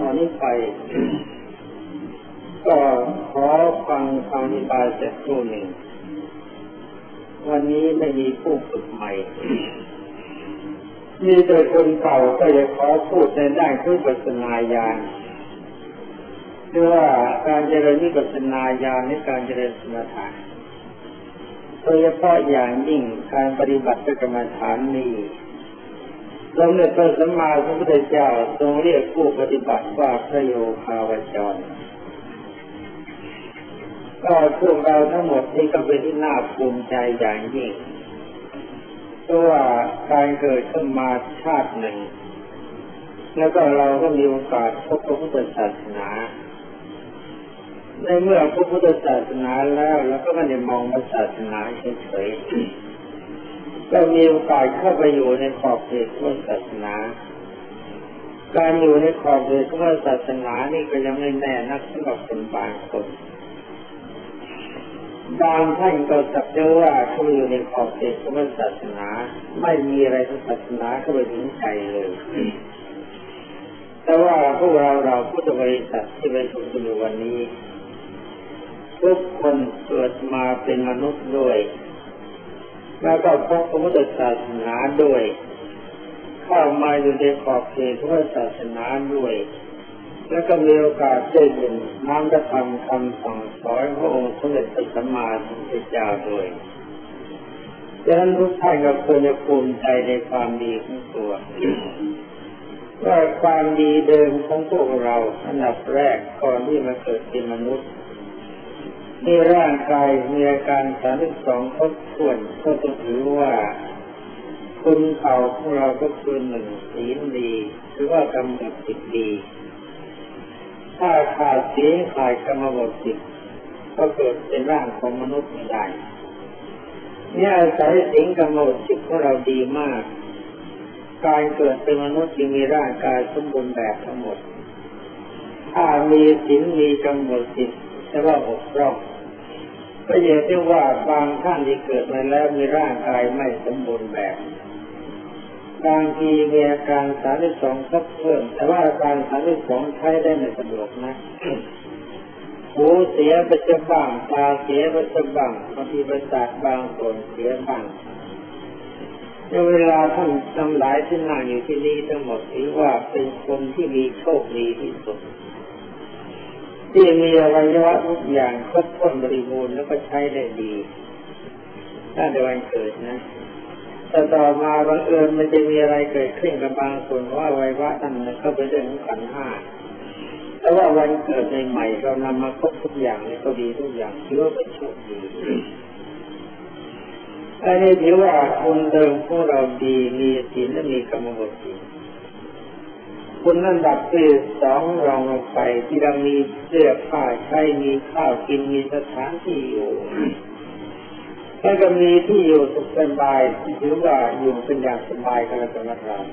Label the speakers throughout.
Speaker 1: ตอนนี้ไป ก็ขอฟังคำอธิบายสักครู่หนึ่ง วันนี้ไม่มีผู้ฝึกใหม่ มีแต่คนเก่าก็จะขอพูดในด้านคือปัสนาญาณคือว่าการเจริญวิปัสนาญาณในการเจริญสมถะโดยเฉพาะอย่างยิ่งการปฏิบัติกรรมฐานนี้ สมเด็จพระสัมมาสัมพุทธเจ้าทรงเรียกผู้ปฏิบัติว่าพระโยคาวจรก็พวกเราทั้งหมดนี่ก็เป็นที่น่าภูมิใจอย่างยิ่งเพราะว่าการเกิดขึ้นมาชาติหนึ่ง แล้วก็เราก็มีโอกาสพบพระพุทธศาสนา ในเมื่อพระพุทธศาสนาแล้วเราก็ไม่ได้มองพระศาสนาเฉยๆ ก็มีโอกาสเข้าไปอยู่ในขอบเขตของศาสนา การอยู่ในขอบเขตของศาสนานี่ก็ยังไม่แน่นักสำหรับคนบางคน บางท่านก็สักแต่ว่าเขาอยู่ในขอบเขตของศาสนา ไม่มีอะไรทางศาสนาเข้าไปถึงใจเลย แต่ว่าพวกเราเราพุทธบริษัทที่ไปชมกันอยู่วันนี้ทุกคนเกิดมาเป็นมนุษย์ด้วย แล้วก็พบพระพุทธศาสนาด้วย เข้ามาอยู่ในขอบเขตพระศาสนาด้วย แล้วก็มีโอกาสได้ยินน้ำกระทำคำสั่งสอนพระองค์สมเด็จพระสัมมาสัมพุทธเจ้าด้วยดังนั้นทุกท่านก็ควรจะภูมิใจในความดีของตัวว่าความดีเดิมของพวกเราอันดับแรกก่อนที่มาเกิดเป็นมนุษย์ มีร่างกายมีอาการสามสิบสองครบถ้วนก็ถือว่า คุณเขาของเราก็คือหนึ่งศีลดีหรือว่ากำลังจิตดี ถ้าขาดสีขาดกรรมบทจิตก็เกิดเป็นร่างของมนุษย์ไม่ได้เนี่ยอาศัยสิ่งกรรมบทจิตของเราดีมาก การเกิดเป็นมนุษย์จึงมีร่างกายสมบูรณ์แบบทั้งหมด ถ้ามีสิ่งมีกรรมบทจิต แต่ว่าอกร่องก็เห็นว่าบางท่านที่เกิดมาแล้วมีร่างกายไม่สมบูรณ์แบบ บางทีมีอาการสามสิบสองครบเพิ่ม แต่ว่าอาการสามสิบสองใช้ได้ไม่สะดวกนะหูเสียไปจะบ้างตาเสียไปจะบ้างบางทีประสาทบางส่วนเสียบ้างในเวลาท่านทำหลายที่นั่งอยู่ที่นี่ทั้งหมดถือว่าเป็นคนที่มีโชคดีที่สุด ที่มีอวัยวะทุกอย่างครบถ้วนบริบูรณ์แล้วก็ใช้ได้ดีถ้าในวันเกิดนะแต่ต่อมาบังเอิญมันจะมีอะไรเกิดขึ้นกับบางคนว่าไว้ว่าท่านก็เป็นเรื่องของขันห้าแต่ว่าวันเกิดใหม่เรานำมาครบทุกอย่างเลยก็ดีทุกอย่างถือว่าเป็นโชคดีอันนี้ถือว่าคุณเดิมพวกเราดีมีศีลและมีกรรมบทดี คุณนั่นดับที่สองรองลงไปที่เรามีเสื้อผ้าใช้มีข้าวกินมีสถานที่อยู่แล้วก็มีที่อยู่สุขสบายถือว่าอยู่เป็นอย่างสบายกันแล้วกันนะครับ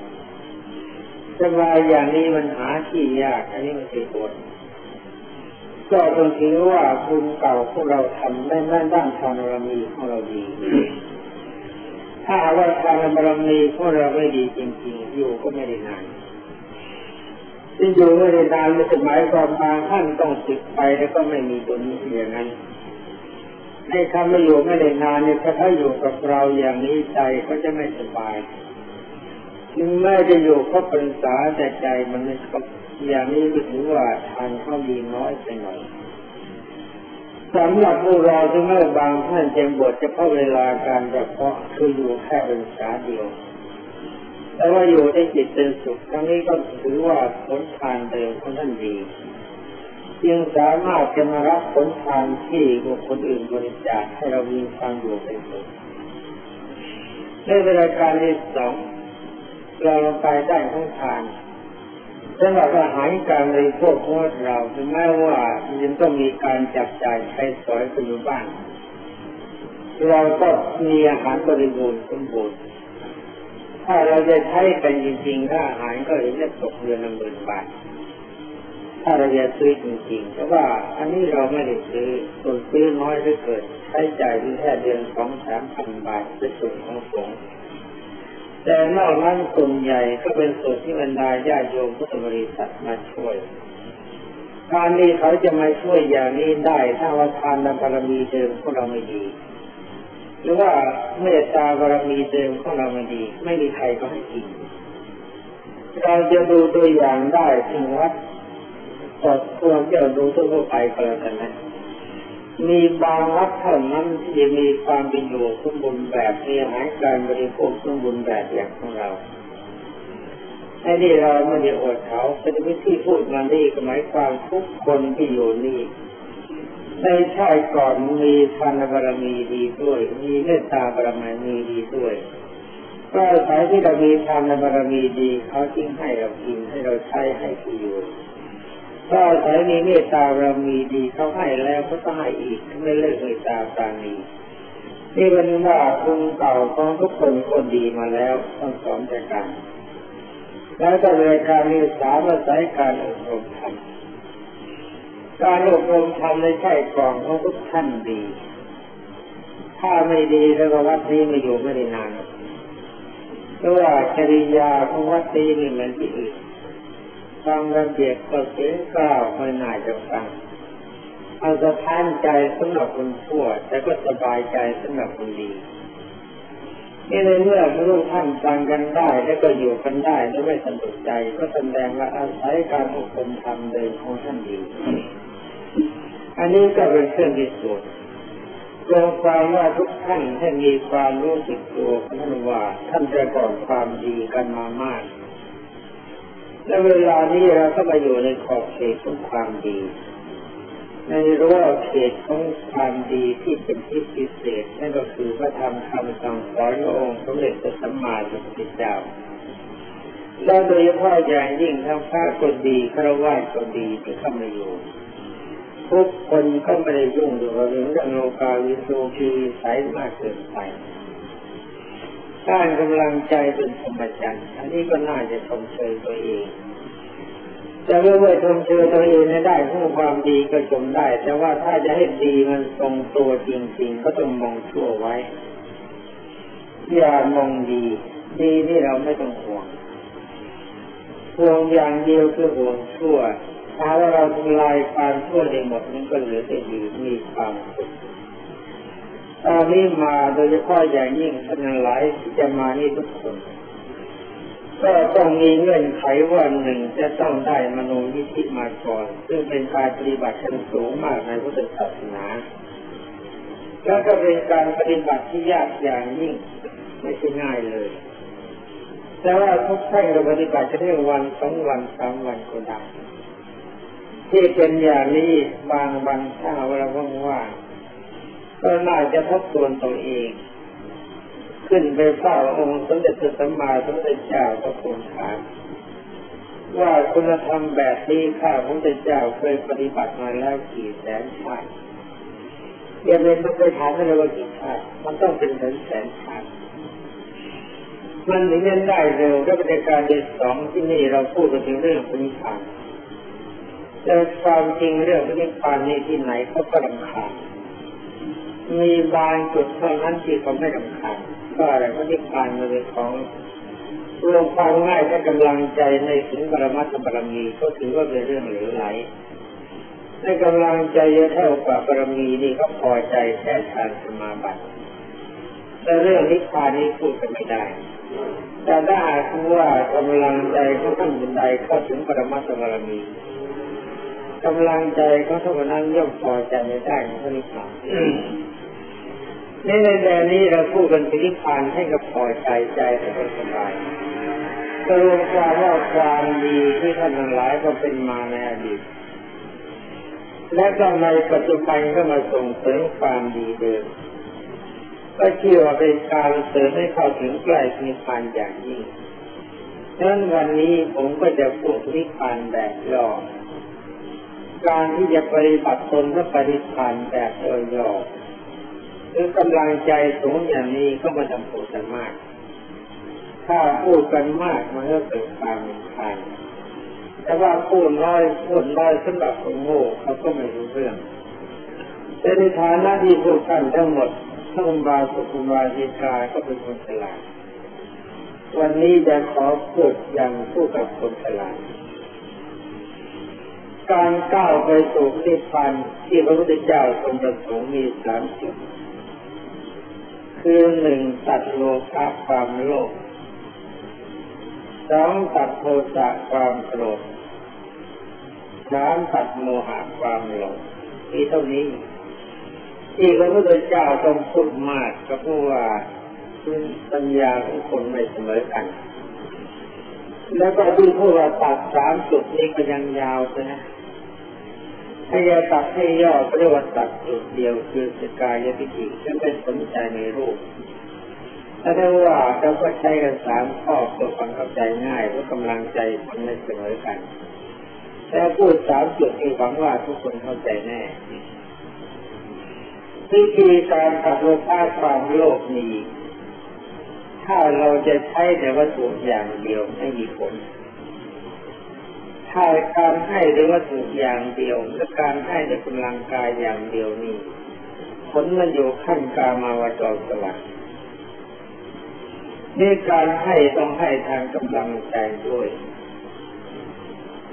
Speaker 1: สบายอย่างนี้มันหาที่ยาก อันนี้มันคือผลก็ต้องถือว่าคุณเก่าพวกเราทำได้ด้านด้านทางบารมีของเราดี ถ้าว่าทางบารมีของเราไม่ดีจริง ๆ อยู่ก็ไม่ได้นาน ที่อยู่ไม่ได้นานไม่หมายความบางท่านต้องติดไปแล้วก็ไม่มีตัวนี้อย่างนั้นให้คำไม่อยู่ไม่ได้นานเนี่ยถ้าอยู่กับเราอย่างนี้ใจก็จะไม่สบายถึงแม้จะอยู่ครบพรรษาแต่ใจมันไม่ครบอย่างนี้ก็ถือว่าทานเขามีน้อยไปหน่อยสำหรับพวกเราที่แม้บางท่านจะบวชจะเข้าเวลาการเฉพาะคืออยู่แค่พรรษาเดียว แต่ว่าอยู่ได้จิตเป็นสุขทั้งนี้ก็ถือว่าผลทานเดิมของท่านดีจึงสามารถจะมารับผลทานที่บุคคลอื่นบริจาคให้เรามีความอยู่เป็นสุขในเวลาการที่สองเราลงไปได้ทั้งทานสำหรับอาหารการบริโภคของเราถึงแม้ว่ายังต้องมีการจับจ่ายใช้สอยกันอยู่บ้าง เราก็มีอาหารบริบูรณ์สมบูรณ์ ถ้าเราจะใช้กันจริงๆถ้าอาหารก็เห็นจะตกเดือนละหมื่นบาท ถ้าเราจะซื้อจริงๆ แต่ว่าอันนี้เราไม่ได้ซื้อส่วนซื้อน้อยเหลือเกินใช้จ่ายแค่เดือนสองสามพันบาทเป็นส่วนของสงฆ์แต่นอกนั้นกลุ่มใหญ่ก็เป็นส่วนที่บรรดาญาโยมพุทธบริษัทมาช่วย การนี้เขาจะมาช่วยอย่างนี้ได้ ถ้าว่าทานบารมีเดิมของเราไม่ดี หรือว่าเมตตาบารมีเดิมของเราไม่ดี ไม่มีใครก็ให้กินเราจะดูตัวอย่างได้ที่วัดสดตัวเจ้าดูทั่วไปก็แล้วกันนะมีบางวัดเท่านั้นที่มีความเป็นอยู่สมบูรณ์แบบมีอาหารการบริโภคสมบูรณ์แบบอย่างของเราไอ้นี่เราไม่ได้อดเขาเป็นวิธีพูดมานี่ก็หมายความทุกคนที่อยู่นี่ ในชาติก่อนมีทานบารมีดีด้วย มีเมตตาบารมีดีด้วยก็อาศัยที่เรามีทานบารมีดีเขาจึงให้เรากินให้เราใช้ให้ที่อยู่ก็อาศัยมีเมตตาบารมีดีเขาให้แล้วก็ต้องให้อีกไม่เลิกเมตตาปราณีนี่เป็นว่าคุณเก่าของทุกคนคนดีมาแล้วต้องสอนจากกันแล้วก็เลยการมีสามอาศัยการอบรมธรรม การอบรมธรรมในใช่กล่องของทุกท่านดี ถ้าไม่ดีแล้วก็วัดนี้ไม่อยู่ไม่ได้นานเพราะว่าจริยาของวัดนี้ไม่เหมือนที่อื่นฟังระเบียบก็เสียงกล่าวไม่น่าจะฟังเอาสะท้านใจสำหรับคนชั่วแต่ก็สบายใจสำหรับคนดีนี่ในเมื่อพระลูกท่านฟังกันได้ แล้วก็อยู่กันได้และไม่สนุกใจ ก็แสดงว่าอาศัยการอบรมธรรมเดินของท่านดี อันนี้ก็เป็นเครื่องพิสูจน์รวมความว่าทุกท่านให้มีความรู้สึกตัวท่านว่าท่านประกอบความดีกันมามาก และเวลานี้เราก็มาอยู่ในขอบเขตของความดี ในรั้วเขตของความดีที่เป็นที่พิเศษนั่นก็คือพระธรรมคำสั่งสอนขององค์สมเด็จพระสัมมาสัมพุทธเจ้าและโดยเฉพาะอย่างยิ่งทั้งพระคนดีคารวะคนดีที่เข้ามาอยู่ ทุกคนก็ไม่ได้ยุ่งอยู่กับเรื่องโลกาวิโสคีสายมากเกินไปสร้างกำลังใจเป็นธรรมจันทร์อันนี้ก็น่าจะชมเชยตัวเองจะเมื่อชมเชยตัวเองได้ผู้ความดีก็ชมได้ แต่ว่าถ้าจะให้ดีมันทรงตัวจริง ๆ ก็ต้องมองชั่วไว้ อย่ามองดี ดีนี่เราไม่ต้องห่วงห่วงอย่างเดียวคือห่วงชั่ว ถ้าเราทำลายความชั่วได้หมดนั้นก็เหลือแต่ดีมีความสุขตอนนี้มาโดยเฉพาะอย่างยิ่งท่านหลายที่จะมานี่ทุกคนก็ต้องมีเงื่อนไขว่าหนึ่งจะต้องได้มโนยิธิมาก่อน ซึ่งเป็นการปฏิบัติชั้นสูงมากในพุทธศาสนา แล้วก็เป็นการปฏิบัติที่ยากอย่างยิ่งไม่ใช่ง่ายเลย แต่ว่าทุกท่านเราปฏิบัติจะได้วันสองวันสามวันก็ได้ ที่เป็นอย่างนี้บางวันถ้าเราว่างก็น่าจะทบทวนตัวเอง ขึ้นไปเฝ้าองค์สมเด็จพระสัมมาสัมพุทธเจ้าก็คงถามว่าคุณธรรมแบบนี้ข้าพระพุทธเจ้าเคยปฏิบัติมาแล้วกี่แสนชาติอย่าเป็นต้องไปถามเลยว่ากี่ชาติมันต้องเป็นแสนแสนชาติมันถึงจะได้เร็วและเป็นการเดือนสองที่นี่เราพูดกันถึงเรื่องปณิพาน แต่ความจริงเรื่องปณิพพานนี้ที่ไหนเขาก็รำคาญมีบางจุดเท่านั้นที่เขาไม่สำคัญก็อะไรก็ที่ผ่านมาเป็นของรวมความง่ายและกำลังใจในถึงบรมัตบารมีก็ถือว่าเป็นเรื่องเหลวไหลในกำลังใจเยอะเท่ากับบารมีนี่ก็พอใจแค่ทานสมาบัติแต่เรื่องนิพพานนี้พูดกันไม่ได้ แต่ถ้าหากว่ากำลังใจเขาท่านเป็นใดเข้าถึงปรมัตถบารมี กำลังใจเขาเท่านั้นย่อมพอใจในได้ของพระนิพพานในในแนวนี้เราพูดกันถึงนิพพานให้กับพอใจใจแต่ก็สบายกรวมความว่าความดีที่ท่านทั้งหลายก็เป็นมาในอดีตและก็ในปัจจุบันก็มาส่งเสริมความดีเดิมก็เชื่อว่าเป็นการเสริมให้เข้าถึงใกล้นิพพานอย่างยิ่งดังนั้นวันนี้ผมก็จะพูดนิพพานแบบย่อ การที่จะปฏิบัติตนเพื่อปฏิพานแบบย่อหรือกำลังใจสูงอย่างนี้ก็มาทำพูดกันมาก ถ้าพูดกันมากมันก็เกิดความมีคันแต่ว่าพูดน้อยพูดน้อยสำหรับคนโง่เขาก็ไม่รู้เรื่องแต่ในฐานะที่พูดกันทั้งหมดทั้งบาสุขุมาจิกาก็เป็นคนฉลาดวันนี้จะขอพูดอย่างผู้กับคนฉลาด การก้าวไปสู่นิพพานที่พระพุทธเจ้าทรงประสงค์มีสามสิ่งคือหนึ่งตัดโลภะความโลภสองตัดโทสะความโกรธสามตัดโมหะความหลงที่เท่านี้ ที่พระพุทธเจ้าต้องพูดมากก็เพราะว่าปัญญาของคนไม่เสมอกัน แล้วก็ที่พูดว่าตัดสามจุดนี้ก็ยังยาวเลยนะ ถ้าตัดให้ย่อเรียกว่าตัดจุดเดียวคือสกายพิธีฉันไม่สนใจในรูปถ้าได้ว่าเราก็ใช้กันสามข้อเพื่อความเข้าใจง่ายเพราะกำลังใจมันไม่เสมอกันแต่พูดสามจุดที่หวังว่าทุกคนเข้าใจแน่วิธีการตัดโลภะความโลภนี้ถ้าเราจะใช้แต่วัตถุอย่างเดียวไม่มีผล ถ้การให้ด้วยวัตถุอย่างเดียวและการให้ด้วยกำลังกายอย่างเดียวนี้ผลมันอยู่ขั้นกามาวจรสลัดนี่การให้ต้องให้ทางกำลังใจด้วย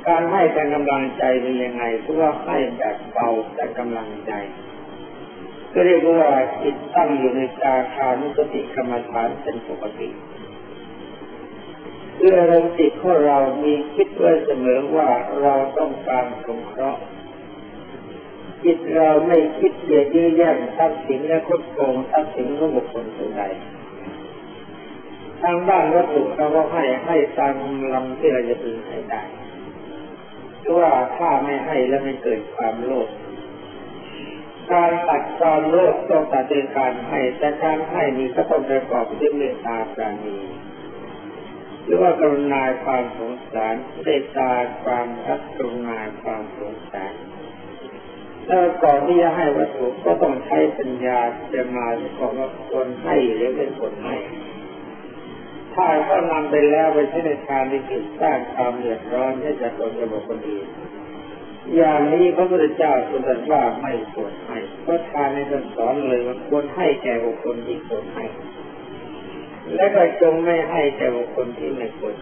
Speaker 1: การให้ทางกำลังใจเป็นยังไงเพราะว่าให้แบบเบาแต่กำลังใจก็เรียกว่าจิตตั้งอยู่ในกาคานุสติกรรมฐานเป็นปกติ เพื่อเราจิตของเรามีคิดไว้เสมอว่าเราต้องการสงเคราะห์จิตเราไม่คิดเบียดเยื้อแย่งทรัพย์สินและคดโกงทรัพย์สินของบุคคลผู้ใดทางด้านวัตถุเราก็ให้ให้ตามลำที่เราจะพึงให้ได้เพราะว่าถ้าไม่ให้แล้วไม่เกิดความโลภการตัดความโลภต้องตัดด้วยการให้แต่การให้นี้ก็ต้องประกอบด้วยเมตตาปราณี หรือว่ากรุณาความสงสารเมตตาความรักกรุณาความสงสารแล้วก่อนที่จะให้วัตถุก็ต้องใช้ปัญญาจะมาก่อนว่าคนให้หรือเป็นคนให้ถ้าก็นำไปแล้วไปใช้ในทางที่ผิดสร้างความเดือดร้อนให้กับตนกับบุคคลอื่นอย่างนี้พระพุทธเจ้าทรงตรัสว่าไม่ควรให้เพราะทานในท่านสอนเลยว่าควรให้แก่บุคคลที่ควรให้ และก็จงไม่ให้แก่บุคคลที่ไม่ควร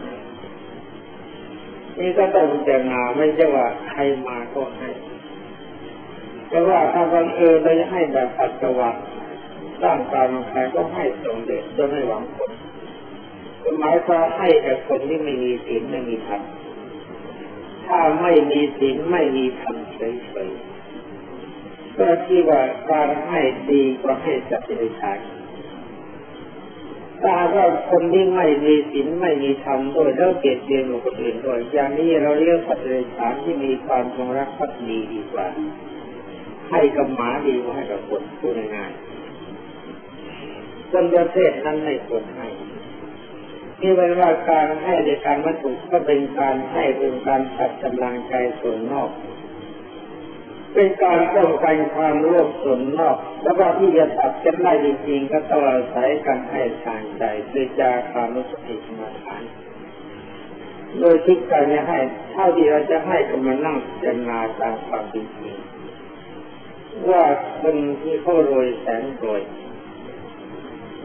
Speaker 1: นี่ก็ต้องจรณาไม่ใช่ว่าใครมาก็ให้ แต่ว่าถ้าบังเอิญเราจะให้แบบปัจจุบันสร้างความใครก็ให้สงเด็จโดยไม่หวังผลหมายความให้กับคนที่ไม่มีศีลไม่มีธรรมถ้าไม่มีศีลไม่มีธรรมเฉยๆก็ที่ว่าการให้ดีกว่าให้สัตว์เดรัจฉาน ถ้าว่าคนที่ไม่มีศีลไม่มีธรรมโดยแล้วเกลียดเบียนคนอื่นโดยอย่างนี้เราเรียกสัตว์เดรัจฉานที่มีความจงรักภักดีดีกว่า ให้กับหมาดีกว่าให้กับคนพูดง่ายๆคนประเภทนั้นไม่ควรให้ที่เป็นว่าการให้ในการวัตถุก็เป็นการให้เป็นการตัดกำลังใจส่วนนอก เป็นการป้องกันความโลภส่วนนอก แล้วก็ที่จะตัดกันได้จริงๆก็ต้องอาศัยการให้ทางใจด้วยจาความรู้สึกมาทานโดยทุกการจะให้เท่าที่เราจะให้ก็มานั่งเจรนาตามความจริงว่าคนที่เขารวยแสนรวย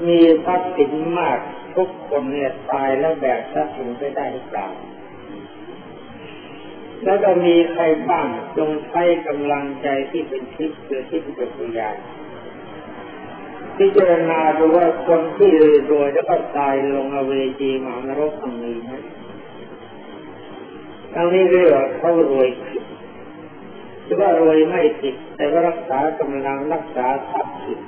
Speaker 1: มีทรัพย์สินมากทุกคนเนี่ยตายแล้วแบกทรัพย์สินไปได้หรือเปล่า แล้วก็มีใครบ้างจงใช้กำลังใจที่เป็นทิพย์หรือที่เป็นปัญญาพิจารณาดูว่าคนที่รวยแล้วก็ตายลงอเวจีมานรกตรงนี้นะทั้งนี้เรียกว่าเขารวยผิดหรือว่ารวยไม่ผิดแต่ว่ารักษากำลังรักษาทรัพย์ผิด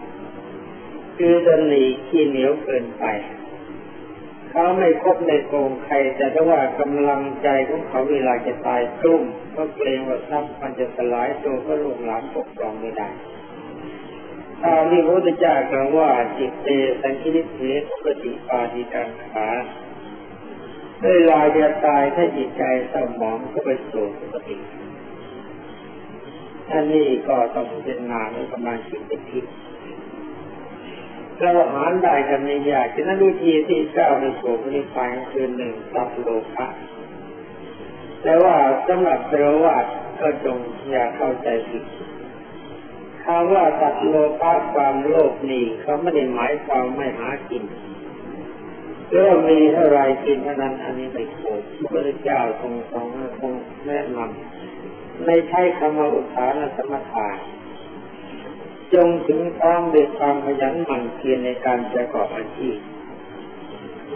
Speaker 1: คือจะหนีขี้เหนียวเกินไป เขาไม่คบในโกงใคร แต่ถ้าว่ากำลังใจของเขาเวลาจะตายกลุ้มก็เกรงว่าทรัพย์มันจะสลายตัวก็ลูกหลานปกครองไม่ได้ตานี้พระพุทธเจ้ากล่าวว่าจิตเตสังคิริเทปกติปาฏิการขาเวลาจะตายถ้าจิตใจสมองก็ไปสู่สุติท่านนี้ก็ต้องเป็นนานในกำลังจิตเป็นทิพย์ เราหารได้กันไม่ยากฉะนั้นวิธีที่เจ้าไปสู่พระนิพพานคือหนึ่งตัดโลภะแต่ว่าสำหรับเทรวาก็จงอย่าเข้าใจผิดคำว่าตัดโลภะความโลภนี่เขาไม่ได้หมายความไม่หากินก็มีเท่าไรกินเท่านั้นอันนี้ไม่ถูกพระเจ้าทรงทรงทรงแนะนำในใช้คำว่าอุทานสมถะ จงถึงพร้อมด้วยความขยันหมั่นเพียรในการประกอบอาชีพ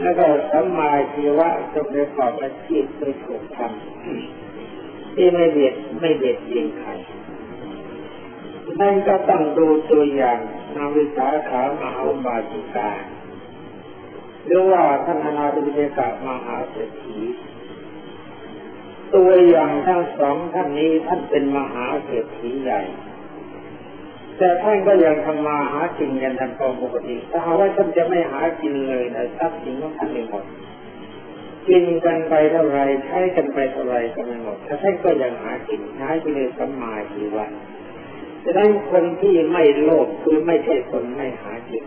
Speaker 1: แล้วก็สัมมาชีวะจงประกอบอาชีพโดยถูกทำที่ไม่เบียดไม่เบียดเบียนใครนั่นก็ต้องดูตัวอย่างนาวิสาขามหาบาจิกาหรือว่าท่านอนาถบิณกามหาเศรษฐีตัวอย่างทั้งสองท่านนี้ท่านเป็นมหาเศรษฐีใหญ่ แต่ท่านก็ยังทำมาหากินกันตามปกติถ้าหาว่าท่านจะไม่หากินเลยนะทรัพย์สินของท่านไม่หมดกินกันไปเท่าไรใช้กันไปเท่าไรก็ไม่หมดถ้าท่านก็ยังหากินหากินในสัมมาชีวะดังนั้คนที่ไม่โลภคือไม่ใช่คนไม่หากิน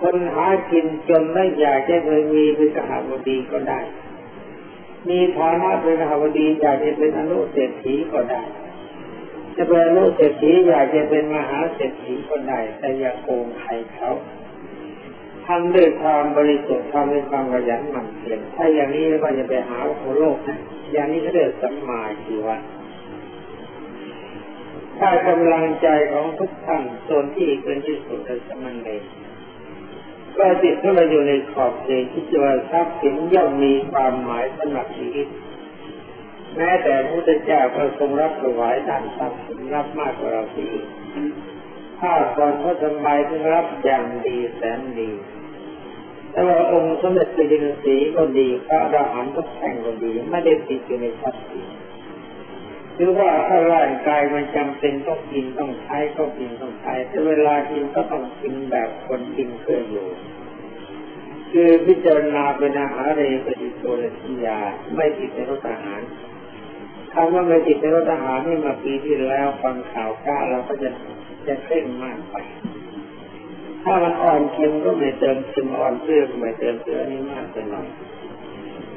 Speaker 1: คนหากินจนไม่อยากจะเคยมีเป็นกหบดีก็ได้ มีฐานะเป็นกหบดีอยากจะเป็นอนุเศรษฐีก็ได้ จะเป็นอนุเศรษฐีอยากจะเป็นมหาเศรษฐีก็ได้แต่อย่าโกงใครเขาทำด้วยความบริสุทธิ์ทำด้วยความขยันหมั่นเพียรถ้าอย่างนี้ก็จะไปหาโลกนะอย่างนี้ก็เรียกสัมมาชีวะถ้ากำลังใจของทุกท่านส่วนที่เป็นที่สุดในสมัยนี้ก็จิตเข้ามาอยู่ในขอบเขตที่จะทรัพย์สินย่อมมีความหมายสำหรับชีวิต แม้แต่พระพุทธเจ้าก็ทรงรับถวายด้านทรัพย์สินรับมากกว่าเราสีถ้าก่อนพระสมัยถึงรับอย่างดีแสนดีแต่ว่าองค์สมเด็จพระจินสีก็ดีพระอรหันต์ทุกแห่งก็ดี ไม่ได้ติดอยู่ในทรัพย์สินหรือว่าถ้าร่างกายมันจำเป็นต้องกินต้องใช้ก็กินต้องใช้แต่เวลากินก็ต้องกินแบบคนกินเพื่ออยู่ คือพิจารณาเป็นอาหารเรปฏิโซลสิยาไม่ติดในรถอาหาร คำว่าไม่ติดในรถอาหารนี่มาปีที่แล้วฟังข่าวกล้าเราก็จะจะเคร่งมากไป ถ้ามันอ่อนเค็มก็ไม่เติมเค็มอ่อนเปรี้ยวก็ไม่เติมเปรี้ยวนี่มากไปหน่อย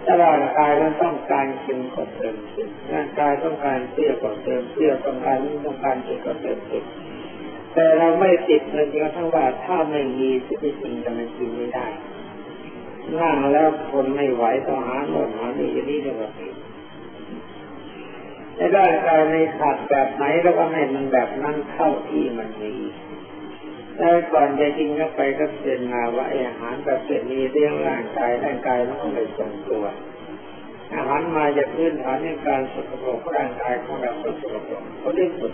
Speaker 1: ถ้าร่างกายมันต้องการกินก็เติมกินร่างกายต้องการเตี้ยก็เติมเตี้ยต้องการนี้ต้องการกินก็เติมกินแต่เราไม่ติดเลยจริงทั้งว่าถ้าไม่มีสิ่งที่กินจะมันกินไม่ได้นั่งแล้วคนไม่ไหวต้องหาโน่นหานี่อย่างนี้เรียกว่าผิด ร่างกายในขาดแบบไหนแล้วก็ให้มันแบบนั้นเข้าที่มันมีแล้วก่อนจะกินเข้าไปก็เตือนมาว่าอาหารแบบเป็นมีเรื่องร่างกายร่างกายมันก็ไม่ทรงตัว อาหารมาจากพื้นฐานในการสุขภาพร่างกายของเราสุขภาพเขาได้สุด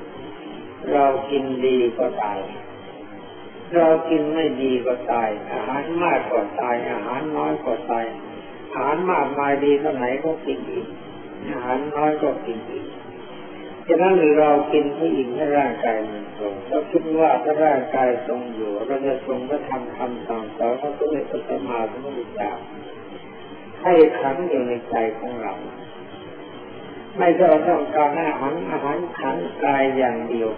Speaker 1: เรากินดีก็ตาย เรากินไม่ดีก็ตาย อาหารมากก็ตาย อาหารน้อยก็ตาย อาหารมากมายดีเท่าไหนก็กินอีกอาหารน้อยก็กินอีก ฉะนั้นเรากินให้อิ่มให้ร่างกายมันทรงเราคิดว่าถ้าร่างกายทรงอยู่เราจะทรงพระธรรมคำสั่งสอนของพระเดชพระมาพระพุทธเจ้าให้ขังอยู่ในใจของเรา ไม่ใช่เราต้องการอาหารอาหารขังกายอย่างเดียว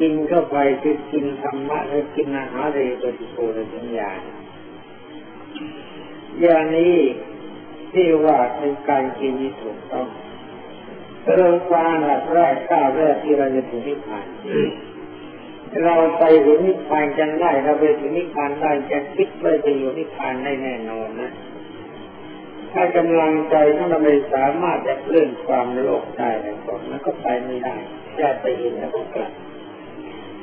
Speaker 1: กินเข้าไปคือกินธรรมะหรือกินอาหารเรปฏิโภคสัญญาอย่างนี้ที่ว่าเป็นการกินที่ถูกต้อง เริ่มการหลักแรกก้าวแรกที่เราจะถึงนิพพานเราไปถึงนิพพานกันได้เราไปถึงนิพพานได้จะคิดว่าจะอยู่นิพพานได้แน่นอนนะถ้ากำลังใจถ้าเราไม่สามารถจะเลื่อนความโลภได้แล้วก็มันก็ไปไม่ได้จะไปเห็นแล้วก็กลับ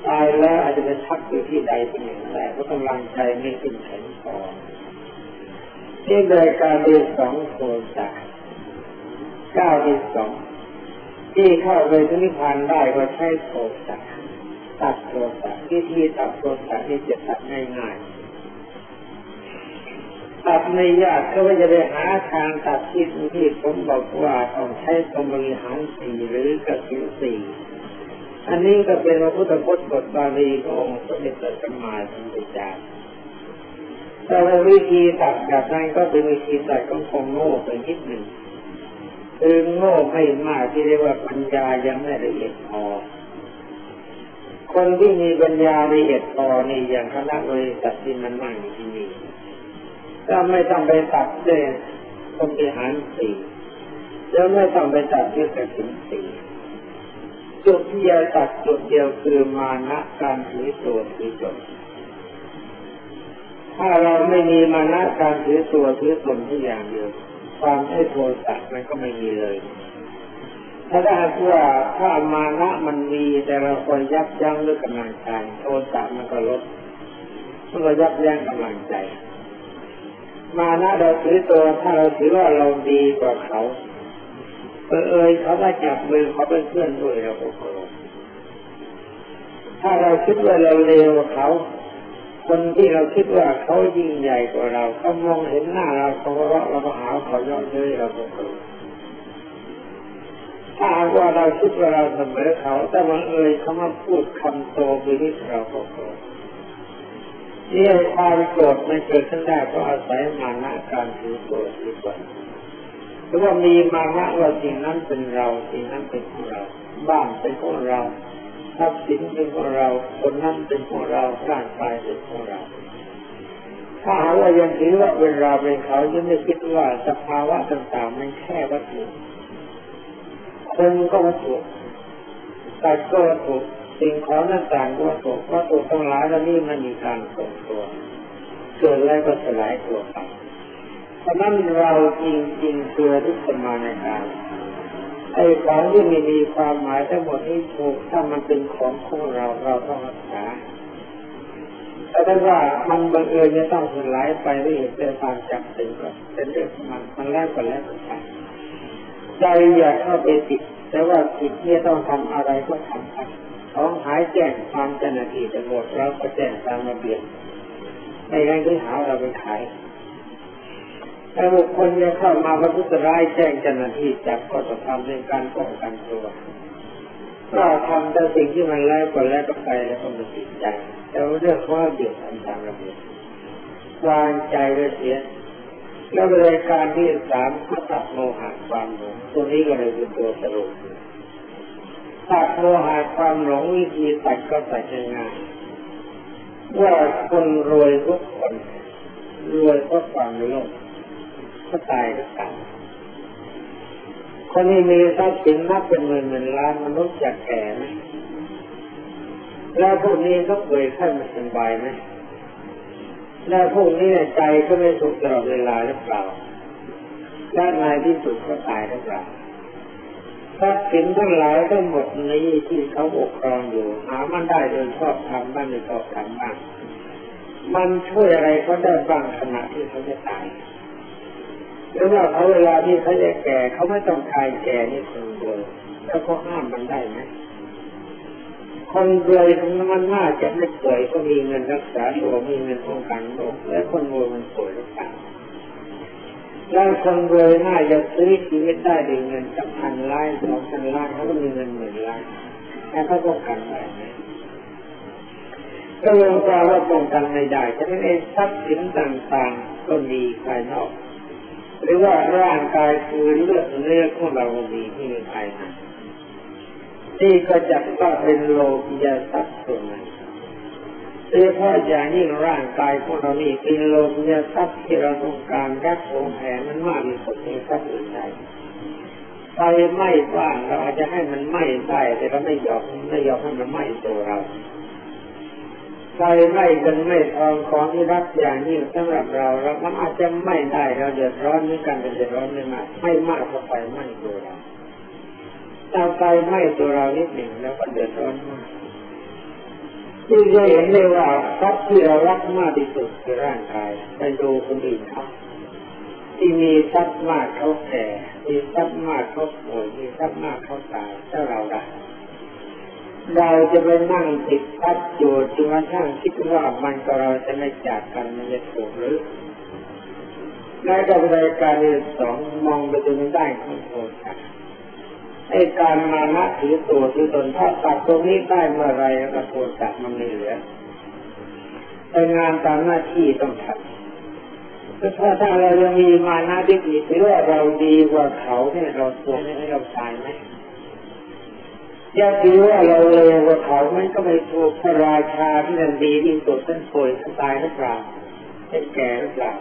Speaker 1: ตายแล้วอาจจะไปทักอยู่ที่ใดที่หนึ่งแต่เพราะกำลังใจไม่ขึ้นแข็งพอที่รายการเรียนสองโคจาเก้าที่สอง ที่เข้าไปถึงนิพพานได้ก็ใช้โทสะตัดโทสะวิธีตัดโทสะนี่จะตัดง่ายๆตัดไม่ยากก็ว่าจะไปหาทางตัดที่ที่ผมบอกว่าต้องใช้กรรมบริหารสี่หรือกสินสี่อันนี้ก็เป็นพระพุทธพจน์บทบาลีขององค์สมเด็จพระสัมมาสัมพุทธเจ้าแต่ว่าวิธีตัดแบบนั้นก็เป็นวิธีตัดของคงโง่ไปนิดหนึ่ง คือโง่ไม่มากที่เรียกว่าปัญญายังไม่ละเอียดพอ คนที่มีปัญญาละเอียดพอนี่อย่างคณะบริษัทที่มันนั่งที่นี่ก็ไม่ต้องไปตัดเส้นคนบริหารสี่แล้วไม่ต้องไปตัดเรื่องกสินสี่จุดที่จะตัดจุดเดียวคือมานะการถือตัวถือตนถถ้าเราไม่มีมานะการถือตัวถือตนที่อย่างเดียว ความให้โทสะมันก็ไม่มีเลยถ้าได้ว่าถ้ามานะมันมีแต่เราคอยยับยั้งด้วยกำลังใจโทสะมันก็ลดมันก็ยับยั้งกำลังใจ มานะเราถือตัวถ้าเราถือว่าเราดีกว่าเขาเออเอยเขาได้จับมือเขาเป็นเพื่อนด้วยเราโกรธถ้าเราคิดว่าเราเลวกว่าเขา คนที่เราคิดว่าเขายิ่งใหญ่กว่าเราเขามองเห็นหน้าเราเขาก็เราเราก็หาเขาย่อเย้ยเราก็โกรธถ้าว่าเราคิดว่าเราเสมอเขาแต่บังเอยเขามาพูดคำโตไปนิดเราก็โกรธนี่ความโกรธมันเกิดขึ้นได้เพราะอาศัยมานะการถือตัวถือตนหรือว่ามีมานะว่าสิ่งนั้นเป็นเราสิ่งนั้นเป็นของเรา บ้านเป็นของเรา ทรัพย์สินเป็นของเรา คนนั้นเป็นของเราร่างกายเป็นของเรา ถ้าหาว่ายังถือว่าเป็นเราเป็นเขายังไม่คิดว่าสภาวะต่างๆมันแค่วัตถุคนก็วัตถุแต่ก็วัตถุสิ่งของต่างๆก็วัตถุวัตถุทั้งหลายแล้วนี่มันมีการทรงตัว เกิดแล้วก็สลายตัวไปเพราะนั้นเราจริงๆตัวทุกสมาในการ ไอ้ของที่มีมีความหมายทั้งหมดนี้ถูกถ้ามันเป็นของของเราเราต้องรักษาแต่ถ้าว่ามันบังเอิญจะต้องสลายไปด้วยเหตุเป็นความจำเป็นก็เป็นเรื่องของมันมันแล้วก็แล้วไปใจอยากเข้าไปติด แต่ว่าจิตเนี่ยต้องทำอะไรก็ทำไปของหายแจ้งความเจ้าหน้าที่จะหมดเราก็แจ้งตามระเบียบไม่งั้นก็หาเราไปขาย ถ้าบุคคลจะเข้ามาพระพุทธร้ายแจ้งเจ้าหน้าที่จับก็ต้องทำในการป้องกันตัวก็ทำแต่สิ่งที่มันแล้วก็แล้วก็ไปแล้วก็มันติดใจแต่เรื่องข้อเดียวทำตามระเบียบวางใจไว้เสียแล้วรายการที่สามก็ตัดโมหะความหลงตัวนี้ก็เลยเป็นตัวสรุปตัดโมหะความหลงวิธีตัดก็ตัดง่ายว่าคนรวยทุกคนรวยเพราะความโลภ ก็ตายก็ตายคนที่มีทรัพย์สินนับเป็นหมื่นหมื่นล้านมนุษย์จะแก่ไหมแล้วพวกนี้ก็ป่วยไข้ม่สบายไหมแล้วพวกนี้ใจก็ไม่สุขตลอดเวลาหรือเปล่าและในที่สุดก็ตายหรือเปล่าทรัพย์สินทั้งหลายทั้งหมดนี้ที่เขาปกครองอยู่ หามันได้โดยชอบทำบ้างไม่ชอบทำบ้างมันช่วยอะไรเขาได้บ้างขณะที่เขาจะตาย หรือว่าเขาเวลาที่เขาจะแก่เขาไม่ต้องทายแก่นี่คนเดียแล้วก็ห้ามมันได้ไหมคนรวยทั้งมันน่าจะไม่ป่วยก็มีเงินรักษาตัวมีเงินป้องกันโรคและคนรวยมันป่วยหรือเปล่าแล้วคนรวยน่าจะซื้อชีวิตได้ด้วยเงินสักพันล้านสองพันล้านเขาก็มีเงินหมื่นล้านแต่เขาป้องกันได้ไหมก็ลงตาว่าป้องกันไม่ได้ฉะนั้นเองทรัพย์สินต่างๆก็มีภายนอก หรือว่าร่างกายคือเลือดเนื้อของเรามีที่มีภายในที่ก็จัดว่าเป็นโลกยาสัตว์ส่วนหนึ่งโดยเฉพาะอย่างยิ่งร่างกายของเรานี่เป็นโลกยาสัตว์ที่เราต้องการรักษงแผ่มันมากที่สุดในสัตว์อื่นใดไฟไหม้บ้านเราอาจจะให้มันไหม้ได้แต่เราไม่ยอมไม่ยอมให้มันไหม้ตัวเรา ไฟไหม้กันไม่ทองของที่รักอย่างนี้สำหรับเราเรามันอาจจะไม่ได้เราเดือดร้อนด้วยกันเป็นเดือดร้อนไม่มากไม่มากเพราะไฟไหม้ตัวเราถ้าไฟไหม้ตัวเรานิดหนึ่งแล้วก็เดือดร้อนมากที่จะเห็นได้ว่าทรัพย์ที่เรารักมากที่สุดคือร่างกายไปดูคนอื่นครับที่มีทรัพย์มากเขาแก่มีทรัพย์มากเขาป่วยมีทรัพย์มากเขาตายถ้าเราได้ เราจะไปนั่งติดพัดอยู่จนกระทั่งคิดว่ามันกับเราจะไม่จากกันมันจะถูกหรือในกับรายการที่สองมองไปจนได้ของโทษไอการมานะถือตัวถือตนถ้าตัดตรงนี้ได้เมื่อไรก็โทษจับมันไม่เหลือแต่งานตามหน้าที่ต้องทำถ้าถ้าเรายังมีมานะที่ดีถือว่าเราดีกว่าเขาเนี่ยเราตัวให้เราตายไหม ย่าคิดว่าเราเลวกว่าเขามันก็ไม่ถูกพระราชาที่นั่นดีที่สุดท่านป่วยท่านตายหรือเปล่าท่านแก่หรือเปล่า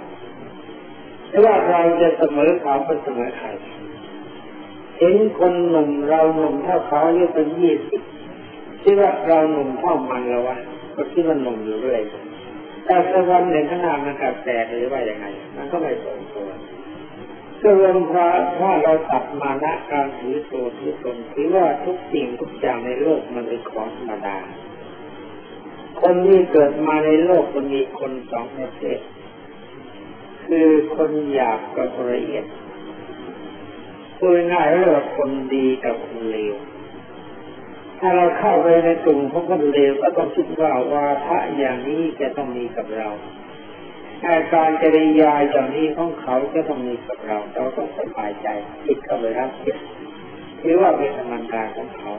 Speaker 1: แต่ว่าเราจะเสมอเขาเป็นเสมอใครเห็นคนหนุ่มเราหนุ่มเท่าเขาอายุเป็นยี่สิบคิดว่าเราหนุ่มเท่ามันแล้ววะก็คิดว่าหนุ่มอยู่เรื่อยแต่สักวันหนึ่งขนามันกัดแตกหรือว่าอย่างไง มันก็ไม่สมตัวก็ รวมพระถ้าเราตัดมานะการถือตัวถือตนถือว่าทุกสิ่งทุกอย่างในโลกมันเป็นของธรรมดา คนที่เกิดมาในโลกมันมีคนสองประเภทคือคนหยาบกับละเอียดพูดง่ายๆว่าคนดีกับคนเลวถ้าเราเข้าไปในกลุ่มของคนเลวก็ต้องคิดว่าวาทะอย่างนี้จะต้องมีกับเรา อาการจริยาอย่างนี้ของเขาจะต้องมีกับเรา เราต้องสบายใจคิดเข้าไปรับคิดถือว่าเป็นธรรมดาของเขา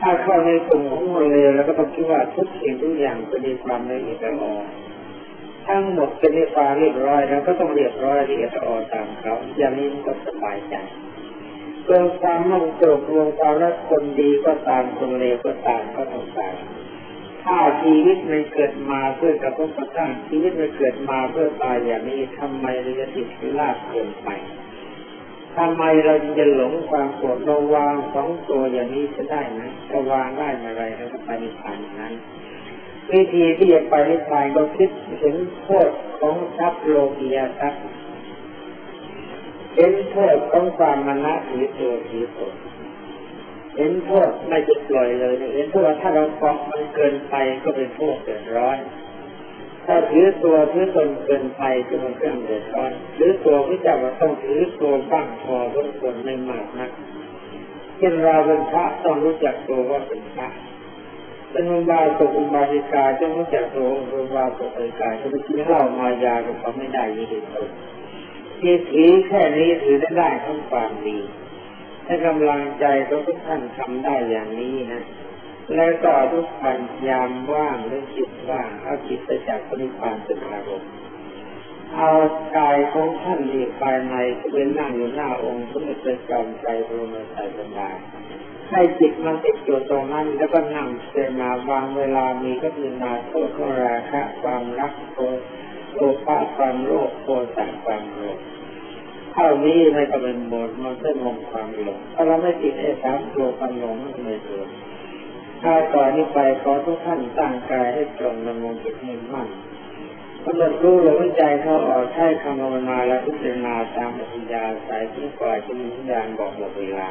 Speaker 1: ถ้าเข้าในกลุ่มของคนเลวแล้วก็ต้องคิดว่าทุกสิ่งทุกอย่างจะมีความละเอียดอ่อนทั้งหมดเป็นความเรียบร้อยแล้วก็ต้องเรียบร้อยละเอียดอ่อนตามเขา อย่างนี้ก็สบายใจเรื่องความมั่นคงรวมความรักคนดีก็ตามคนเลวก็ตามก็ต้องตาม ชีวิตมันเกิดมาเพื่อกระทบกระทั่งชีวิตมันเกิดมาเพื่อตายอย่างนี้ทำไมเราจะติดลาบเกินไปทำไมเราจะหลงความโกรธเราวางสองตัวอย่างนี้จะได้ไหมจะวางได้เมื่อไรเราก็ไปนิพพานนั้น วิธีที่จะไปนิพพานก็คิดถึงโทษของทรัพย์โลกียทรัพย์เห็นโทษของความมณะถือตัวถือตน เห็นโทษไม่จะปล่อยเลยเห็นโทษถ้าเราเกาะมันเกินไปก็เป็นโทษเดือดร้อน ถ้าถือตัวถือตนเกินไปจะเป็นเรื่องเดือดร้อนหรือตัวที่จะว่าต้องถือตัวบ้างพอทุกคนไม่มากนักเช่นเราเป็นพระต้องรู้จักตัวว่าเป็นพระเป็นอุบาสกอุบาสิกาจะรู้จักตัวอุบาสกอุบาสิกาจะไปกินเหล้ามายาก็เขาไม่ได้ยิ่งสุดที่ถือแค่นี้ถือได้ได้ทั้งความดี ให้กำลังใจทุกท่านทำได้อย่างนี้นะ แล้วก็ทุกท่านยามว่างหรือจิตว่างเอาจิตไปจากปณิพานเป็นอารมณ์เอากายของท่านที่ภายในเป็นนั่งอยู่หน้าองค์สมเด็จพระจอมใจพระมรใจสบายให้จิตมันติดอยู่ตรงนั้นแล้วก็นั่งเสมาวางเวลามีก็คือนาโทษราคะความรักโทโทภะความโลภโทสะความโลภ ท่านี้ไม่ก็เป็นหมดมันจะงงความหลงถ้าเราไม่ติดไอ้สามตัวความหลงมันไม่เกิดถ้าต่อนนี้ไปขอทุกท่านตั้งกายให้ตรงนำมงจิตให้มั่นกำหนดรู้ลมใจเข้าออกใช้คำภาวนาและพิจารณาตามปัญญาสายที่ปล่อยที่มีญาณบอกหมดเวลา